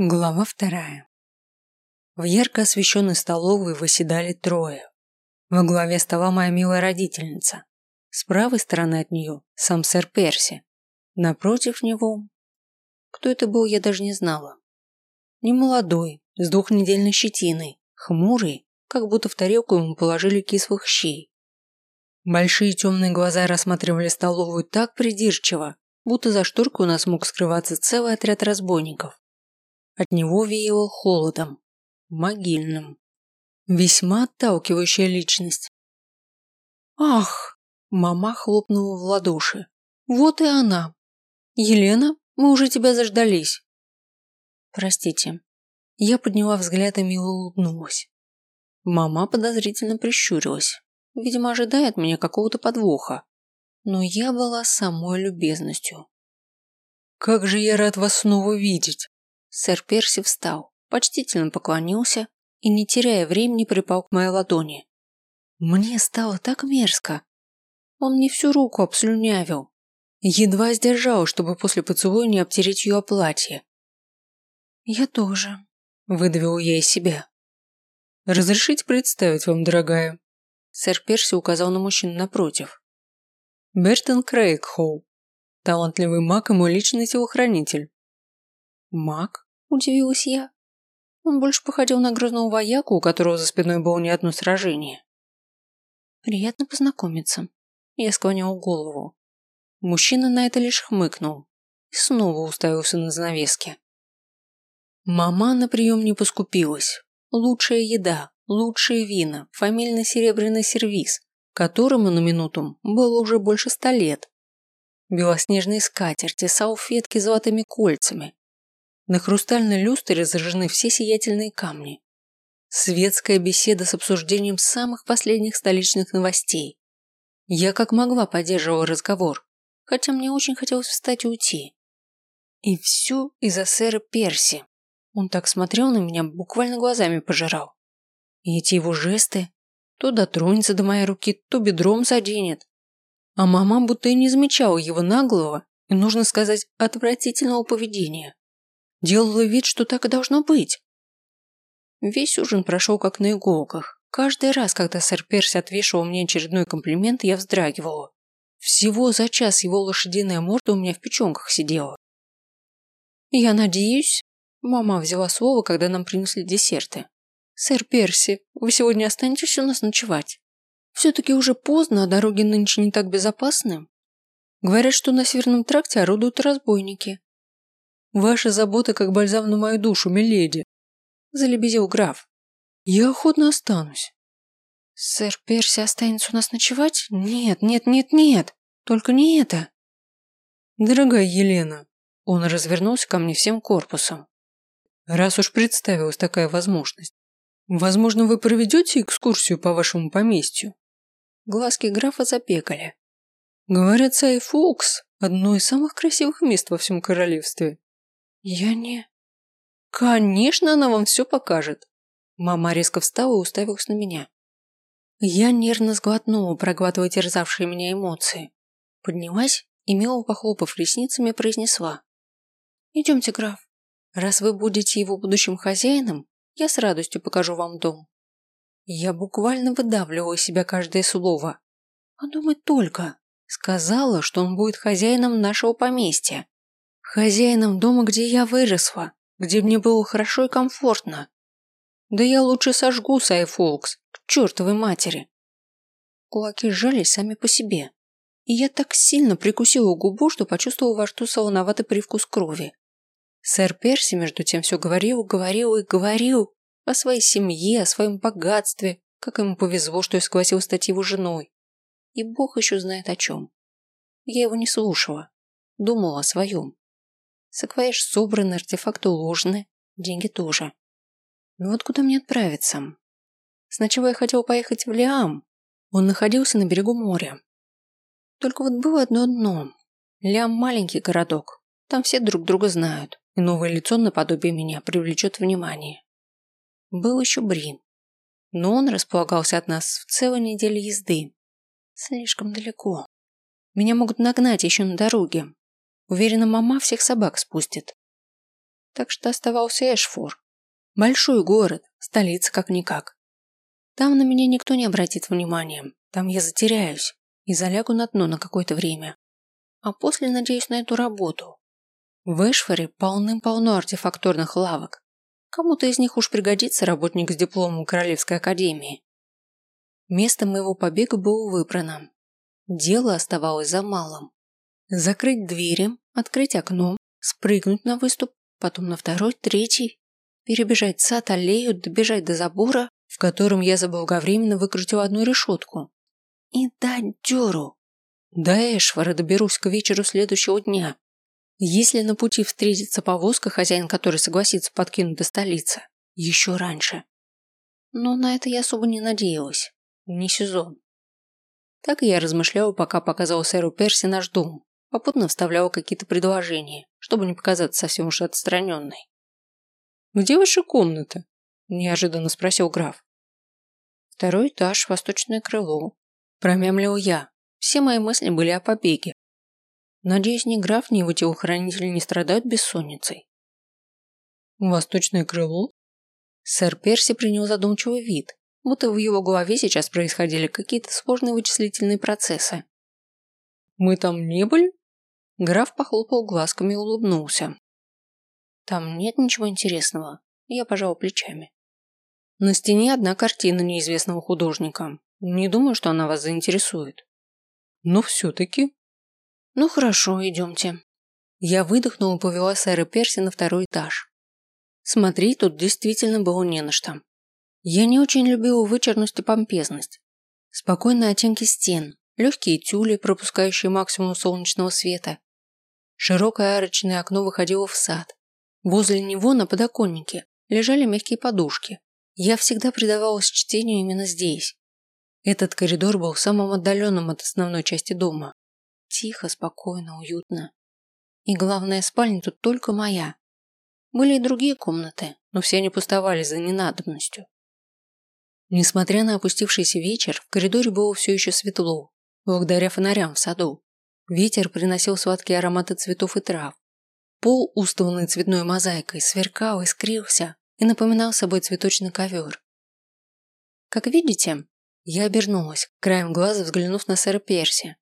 Глава вторая. В ярко освещенной столовой выседали трое. Во главе стола моя милая родительница. С правой стороны от нее сам сэр Перси. Напротив него... Кто это был, я даже не знала. Немолодой, с двухнедельной щетиной, хмурый, как будто в тарелку ему положили кислых щей. Большие темные глаза рассматривали столовую так придирчиво, будто за шторкой у нас мог скрываться целый отряд разбойников. От него веяло холодом, могильным. Весьма отталкивающая личность. «Ах!» – мама хлопнула в ладоши. «Вот и она! Елена, мы уже тебя заждались!» «Простите». Я подняла взгляд и мило улыбнулась. Мама подозрительно прищурилась. Видимо, ожидает меня какого-то подвоха. Но я была самой любезностью. «Как же я рад вас снова видеть!» Сэр Перси встал, почтительно поклонился и, не теряя времени, припал к моей ладони. Мне стало так мерзко. Он мне всю руку обслюнявил. Едва сдержал, чтобы после поцелуя не обтереть ее о платье. «Я тоже», – выдавил я из себя. «Разрешите представить вам, дорогая?» Сэр Перси указал на мужчину напротив. «Бертон Крейгхоу, талантливый маг и мой личный телохранитель. «Маг?» – удивилась я. Он больше походил на грозного вояку, у которого за спиной было не одно сражение. «Приятно познакомиться». Я склонил голову. Мужчина на это лишь хмыкнул и снова уставился на занавески. Мама на прием не поскупилась. Лучшая еда, лучшие вина, фамильный серебряный сервиз, которому на минуту было уже больше ста лет. Белоснежные скатерти, салфетки с золотыми кольцами, на хрустальной люстре зажжены все сиятельные камни. Светская беседа с обсуждением самых последних столичных новостей. Я как могла поддерживала разговор, хотя мне очень хотелось встать и уйти. И все из-за сэра Перси. Он так смотрел на меня, буквально глазами пожирал. И эти его жесты, то дотронется до моей руки, то бедром заденет. А мама будто и не замечала его наглого и, нужно сказать, отвратительного поведения. Делала вид, что так и должно быть. Весь ужин прошел как на иголках. Каждый раз, когда сэр Перси отвешивал мне очередной комплимент, я вздрагивала. Всего за час его лошадиная морда у меня в печенках сидела. «Я надеюсь...» Мама взяла слово, когда нам принесли десерты. «Сэр Перси, вы сегодня останетесь у нас ночевать? Все-таки уже поздно, а дороги нынче не так безопасны. Говорят, что на Северном тракте орудуют разбойники. Ваша забота как бальзам на мою душу, миледи. Залебезил граф. Я охотно останусь. Сэр Перси останется у нас ночевать? Нет, нет, нет, нет. Только не это. Дорогая Елена. Он развернулся ко мне всем корпусом. Раз уж представилась такая возможность. Возможно, вы проведете экскурсию по вашему поместью? Глазки графа запекали. Говорят, Сайфокс – одно из самых красивых мест во всем королевстве. «Я не...» «Конечно, она вам все покажет!» Мама резко встала и уставилась на меня. Я нервно сглотнула, проглатывая терзавшие меня эмоции. Поднялась и, мило похлопав ресницами, произнесла. «Идемте, граф. Раз вы будете его будущим хозяином, я с радостью покажу вам дом». Я буквально выдавливала из себя каждое слово. Подумать только. Сказала, что он будет хозяином нашего поместья. Хозяином дома, где я выросла, где мне было хорошо и комфортно. Да я лучше сожгу Сайфолкс к чертовой матери. Кулаки сжались сами по себе. И я так сильно прикусила губу, что почувствовала во рту солоноватый привкус крови. Сэр Перси, между тем, все говорил, говорил и говорил о своей семье, о своем богатстве, как ему повезло, что я согласилась стать его женой. И бог еще знает о чем. Я его не слушала, думала о своем. Саквояж собран, артефакты уложены, деньги тоже. Но вот куда мне отправиться? Сначала я хотел поехать в Лиам. Он находился на берегу моря. Только вот было одно дно. Лиам маленький городок. Там все друг друга знают, и новое лицо наподобие меня привлечет внимание. Был еще Брин. Но он располагался от нас в целой неделе езды. Слишком далеко. Меня могут нагнать еще на дороге, Уверена, мама всех собак спустит. так что оставался Эшфор. Большой город, столица как-никак. Там на меня никто не обратит внимания, там я затеряюсь и залягу на дно на какое-то время. А после надеюсь на эту работу. В Эшфоре полным-полно артефакторных лавок. Кому-то из них уж пригодится работник с дипломом Королевской академии. Место моего побега было выбрано. Дело оставалось за малым. Закрыть двери, открыть окно, спрыгнуть на выступ, потом на второй, третий, перебежать сад, аллею, добежать до забора, в котором я заблаговременно выкрутил одну решетку, и дать дёру. До Эшвара доберусь к вечеру следующего дня. Если на пути встретится повозка, хозяин которой согласится подкинуть до столицы, еще раньше. Но на это я особо не надеялась. Не сезон. Так я размышляла, пока показал сэру Перси наш дом. Попутно вставляла какие-то предложения, чтобы не показаться совсем уж отстраненной. «Где ваша комната?» – неожиданно спросил граф. «Второй этаж, восточное крыло», – промямлил я. Все мои мысли были о побеге. Надеюсь, ни граф, ни его телохранитель не страдают бессонницей. «Восточное крыло?» Сэр Перси принял задумчивый вид, будто в его голове сейчас происходили какие-то сложные вычислительные процессы. «Мы там не были?» Граф похлопал глазками и улыбнулся. «Там нет ничего интересного», я пожал плечами. «На стене одна картина неизвестного художника. Не думаю, что она вас заинтересует». «Но все-таки...» «Ну хорошо, идемте». Я выдохнула и повела сэра Перси на второй этаж. Смотреть тут действительно было не на что. Я не очень любила вычурность и помпезность. Спокойные оттенки стен, легкие тюли, пропускающие максимум солнечного света. Широкое арочное окно выходило в сад. Возле него на подоконнике лежали мягкие подушки. Я всегда предавалась чтению именно здесь. Этот коридор был самым отдаленным от основной части дома. Тихо, спокойно, уютно. И главная спальня тут только моя. Были и другие комнаты, но все они пустовали за ненадобностью. Несмотря на опустившийся вечер, в коридоре было все еще светло, благодаря фонарям в саду. Ветер приносил сладкие ароматы цветов и трав. Пол, устланный цветной мозаикой, сверкал, искрился и напоминал собой цветочный ковер. Как видите, я обернулась, краем глаза взглянув на сэра Перси.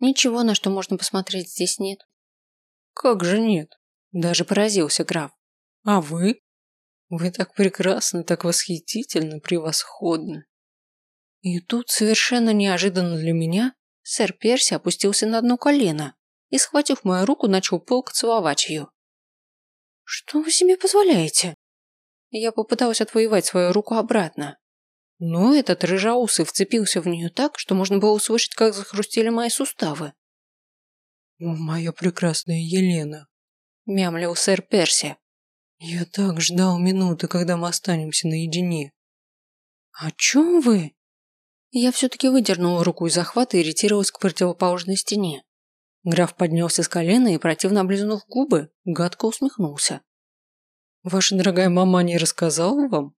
Ничего, на что можно посмотреть, здесь нет. Как же нет? Даже поразился граф. А вы? Вы так прекрасны, так восхитительно, превосходны. И тут, совершенно неожиданно для меня, сэр Перси опустился на одно колено и, схватив мою руку, начал пылко целовать ее. «Что вы себе позволяете?» Я попыталась отвоевать свою руку обратно. Но этот рыжаусый вцепился в нее так, что можно было услышать, как захрустели мои суставы. «О, моя прекрасная Елена!» – мямлил сэр Перси. Я так ждал минуты, когда мы останемся наедине. О чем вы? Я все-таки выдернула руку из захвата и ретировалась к противоположной стене. Граф поднялся с колена и, противно облизнув губы, гадко усмехнулся. «Ваша дорогая мама не рассказала вам?»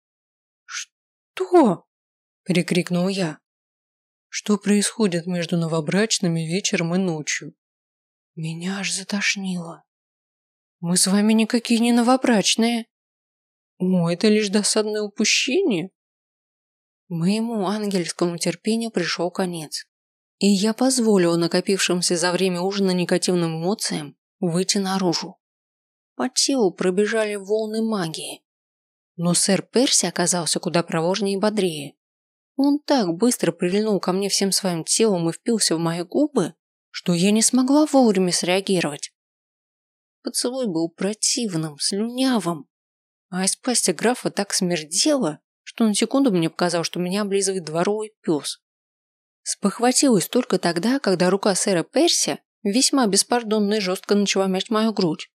«Что?» – перекрикнул я. «Что происходит между новобрачными вечером и ночью?» Меня аж затошнило. Мы с вами никакие не новобрачные. О, это лишь досадное упущение. Моему ангельскому терпению пришел конец. И я позволила накопившимся за время ужина негативным эмоциям выйти наружу. По телу пробежали волны магии. Но сэр Перси оказался куда проворнее и бодрее. Он так быстро прильнул ко мне всем своим телом и впился в мои губы, что я не смогла вовремя среагировать. Поцелуй был противным, слюнявым. А из пасти графа так смердело, что на секунду мне показалось, что меня облизывает дворовый пес. Спохватилась только тогда, когда рука сэра Перси весьма беспардонно и жестко начала мять мою грудь.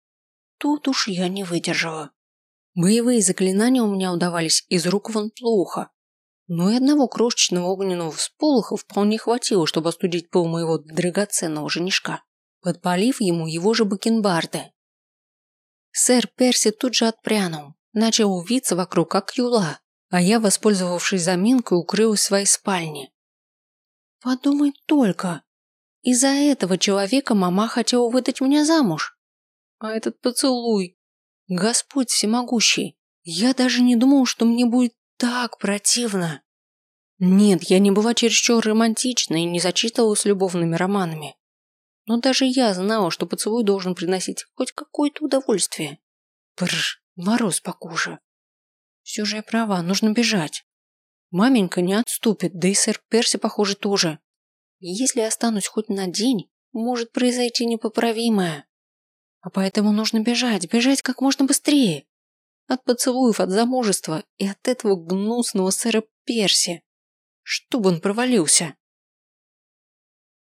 Тут уж я не выдержала. Боевые заклинания у меня удавались из рук вон плохо. Но и одного крошечного огненного всполоха вполне хватило, чтобы остудить пол моего драгоценного женишка, подпалив ему его же бакенбарды. Сэр Перси тут же отпрянул, начал увиться вокруг, как юла, а я, воспользовавшись заминкой, укрылась в своей спальне. Подумай только, из-за этого человека мама хотела выдать меня замуж. А этот поцелуй. Господь всемогущий, я даже не думал, что мне будет так противно. Нет, я не была чересчур романтична и не зачитывалась любовными романами. Но даже я знала, что поцелуй должен приносить хоть какое-то удовольствие. Бррр, мороз по коже. Все же я права, нужно бежать. Маменька не отступит, да и сэр Перси, похоже, тоже. Если я останусь хоть на день, может произойти непоправимое. А поэтому нужно бежать, бежать как можно быстрее. От поцелуев, от замужества и от этого гнусного сэра Перси. Чтобы он провалился.